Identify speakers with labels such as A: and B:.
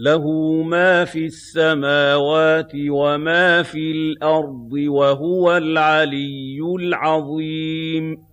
A: لَهُ مَا فِي السَّمَاوَاتِ وَمَا فِي الْأَرْضِ ۖ وَهُوَ الْعَلِيُّ الْعَظِيمُ.